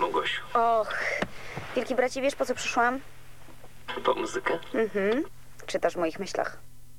Małgosiu? Och, wielki bracie, wiesz po co przyszłam? Po muzykę? Mhm. Czytasz w moich myślach.